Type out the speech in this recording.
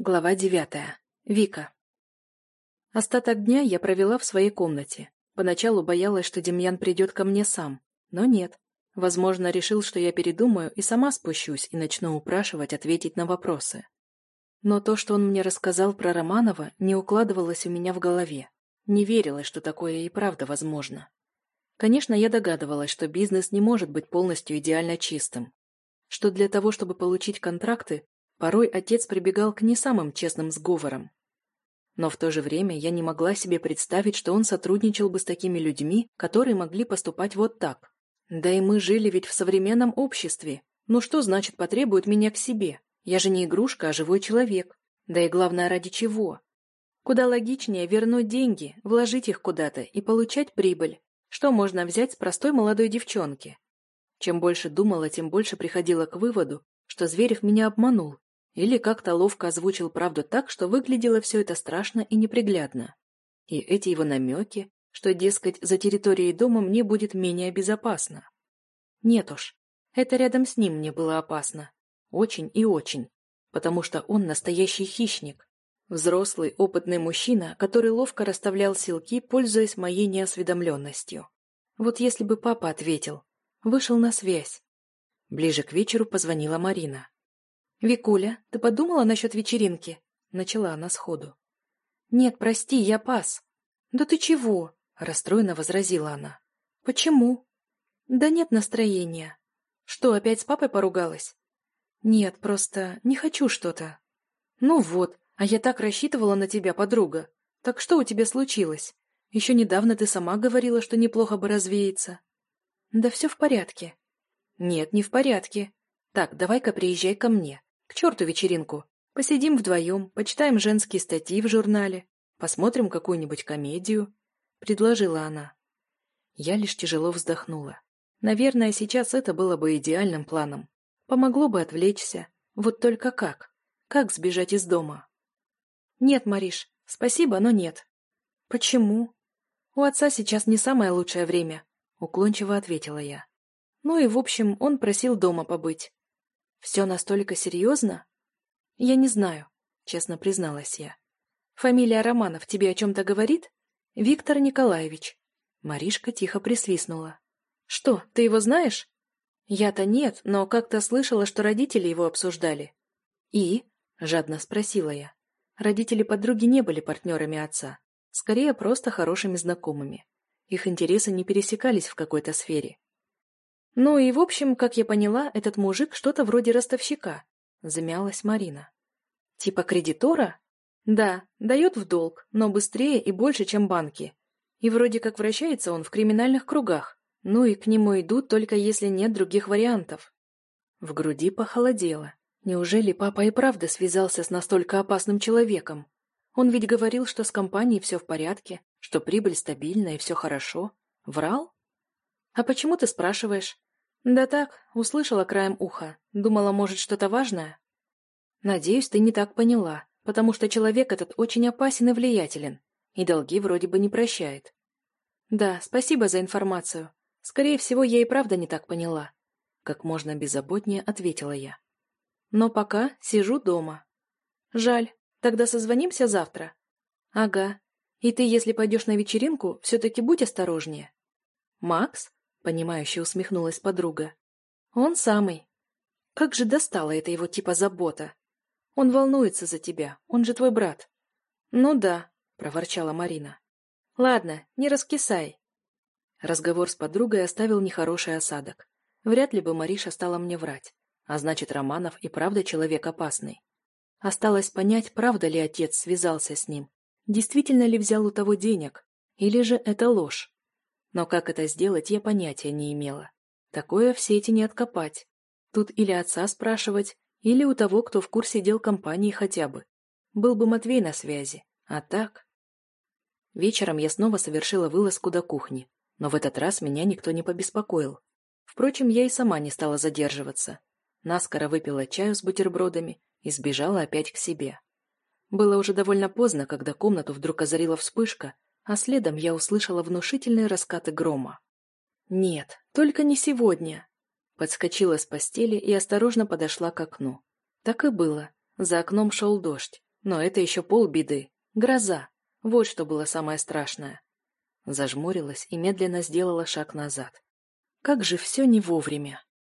Глава девятая. Вика. Остаток дня я провела в своей комнате. Поначалу боялась, что Демьян придет ко мне сам. Но нет. Возможно, решил, что я передумаю и сама спущусь и начну упрашивать ответить на вопросы. Но то, что он мне рассказал про Романова, не укладывалось у меня в голове. Не верилось, что такое и правда возможно. Конечно, я догадывалась, что бизнес не может быть полностью идеально чистым. Что для того, чтобы получить контракты, Порой отец прибегал к не самым честным сговорам. Но в то же время я не могла себе представить, что он сотрудничал бы с такими людьми, которые могли поступать вот так. Да и мы жили ведь в современном обществе. Ну что значит потребует меня к себе? Я же не игрушка, а живой человек. Да и главное, ради чего? Куда логичнее вернуть деньги, вложить их куда-то и получать прибыль. Что можно взять с простой молодой девчонки? Чем больше думала, тем больше приходила к выводу, что Зверев меня обманул, или как-то ловко озвучил правду так, что выглядело все это страшно и неприглядно. И эти его намеки, что, дескать, за территорией дома мне будет менее безопасно. Нет уж, это рядом с ним мне было опасно. Очень и очень. Потому что он настоящий хищник. Взрослый, опытный мужчина, который ловко расставлял силки, пользуясь моей неосведомленностью. Вот если бы папа ответил. Вышел на связь. Ближе к вечеру позвонила Марина. «Викуля, ты подумала насчет вечеринки?» Начала она сходу. «Нет, прости, я пас». «Да ты чего?» Расстроенно возразила она. «Почему?» «Да нет настроения». «Что, опять с папой поругалась?» «Нет, просто не хочу что-то». «Ну вот, а я так рассчитывала на тебя, подруга. Так что у тебя случилось? Еще недавно ты сама говорила, что неплохо бы развеяться». «Да все в порядке». «Нет, не в порядке. Так, давай-ка приезжай ко мне. К черту вечеринку. Посидим вдвоем, почитаем женские статьи в журнале, посмотрим какую-нибудь комедию», — предложила она. Я лишь тяжело вздохнула. Наверное, сейчас это было бы идеальным планом. Помогло бы отвлечься. Вот только как? Как сбежать из дома? «Нет, Мариш, спасибо, но нет». «Почему?» «У отца сейчас не самое лучшее время», — уклончиво ответила я. Ну и, в общем, он просил дома побыть. «Все настолько серьезно?» «Я не знаю», — честно призналась я. «Фамилия Романов тебе о чем-то говорит?» «Виктор Николаевич». Маришка тихо присвистнула. «Что, ты его знаешь?» «Я-то нет, но как-то слышала, что родители его обсуждали». «И?» — жадно спросила я. Родители подруги не были партнерами отца, скорее просто хорошими знакомыми. Их интересы не пересекались в какой-то сфере. «Ну и, в общем, как я поняла, этот мужик что-то вроде ростовщика», — замялась Марина. «Типа кредитора?» «Да, дает в долг, но быстрее и больше, чем банки. И вроде как вращается он в криминальных кругах. Ну и к нему идут только если нет других вариантов». В груди похолодело. Неужели папа и правда связался с настолько опасным человеком? Он ведь говорил, что с компанией все в порядке, что прибыль стабильна и все хорошо. Врал? А почему ты спрашиваешь? «Да так, услышала краем уха. Думала, может, что-то важное?» «Надеюсь, ты не так поняла, потому что человек этот очень опасен и влиятелен, и долги вроде бы не прощает». «Да, спасибо за информацию. Скорее всего, я и правда не так поняла», — как можно беззаботнее ответила я. «Но пока сижу дома». «Жаль. Тогда созвонимся завтра». «Ага. И ты, если пойдешь на вечеринку, все-таки будь осторожнее». «Макс?» Понимающе усмехнулась подруга. Он самый. Как же достала это его типа забота. Он волнуется за тебя, он же твой брат. Ну да, проворчала Марина. Ладно, не раскисай. Разговор с подругой оставил нехороший осадок. Вряд ли бы Мариша стала мне врать. А значит, Романов и правда человек опасный. Осталось понять, правда ли отец связался с ним. Действительно ли взял у того денег? Или же это ложь? Но как это сделать, я понятия не имела. Такое в сети не откопать. Тут или отца спрашивать, или у того, кто в курсе дел компании хотя бы. Был бы Матвей на связи. А так... Вечером я снова совершила вылазку до кухни, но в этот раз меня никто не побеспокоил. Впрочем, я и сама не стала задерживаться. Наскоро выпила чаю с бутербродами и сбежала опять к себе. Было уже довольно поздно, когда комнату вдруг озарила вспышка, а следом я услышала внушительные раскаты грома. «Нет, только не сегодня!» Подскочила с постели и осторожно подошла к окну. Так и было. За окном шел дождь. Но это еще полбеды. Гроза. Вот что было самое страшное. Зажмурилась и медленно сделала шаг назад. Как же все не вовремя.